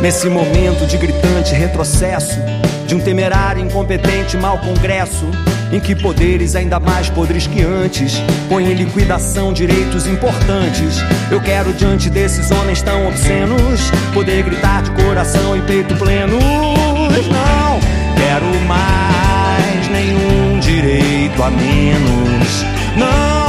Nesse momento de gritante retrocesso, de um temerário incompetente mau congresso, em que poderes ainda mais podres que antes põem em liquidação direitos importantes. Eu quero, diante desses homens tão obscenos, poder gritar de coração e peito plenos. Não quero mais nenhum direito a menos. Não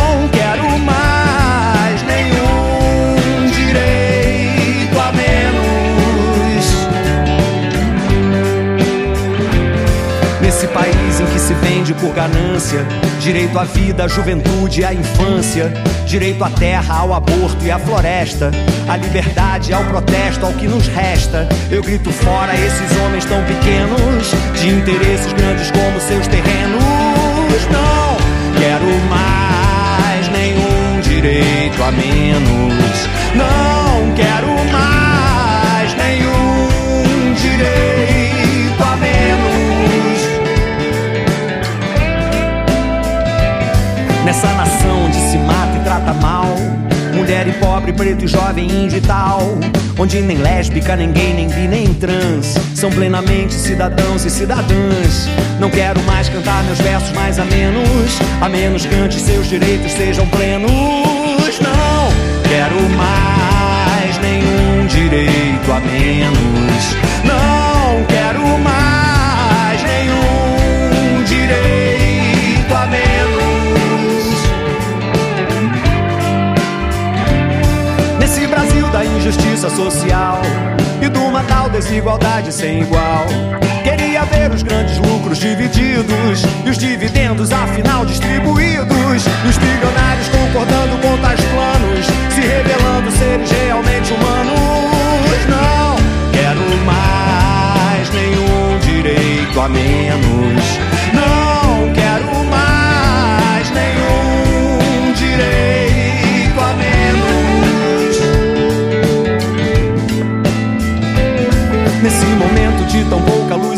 vende por ganância, direito à vida, à juventude e à infância, direito à terra, ao aborto e à floresta, à liberdade, ao protesto, ao que nos resta. Eu grito fora esses homens tão pequenos, de interesses grandes como seus terrenos. Não quero mais nenhum direito a menos. Nessa nação onde se mata e trata mal. Mulher e pobre, preto e jovem, índio e tal. Onde nem lésbica, gay, nem bi, nem trans são plenamente cidadãos e cidadãs. Não quero mais cantar meus versos mais a menos, a menos que antes seus direitos sejam plenos. Não quero mais nenhum direito a menos. Não da injustiça social e de uma tal desigualdade sem igual. Queria ver os grandes lucros divididos e os dividendos afinal distribuídos. E os bilionários concordando com tais planos, se revelando seres realmente humanos. Não quero mais nenhum direito a menos.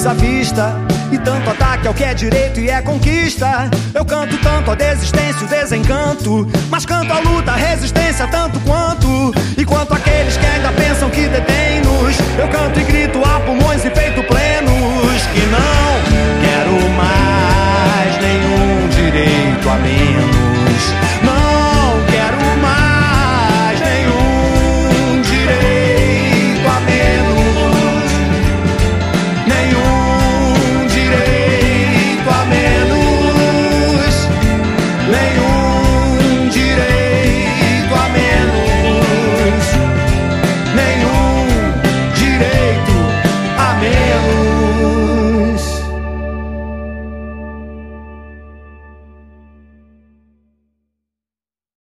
À vista. E tanto ataque ao que é direito e é conquista. Eu canto tanto a desistência, o desencanto. Mas canto a luta, a resistência tanto quanto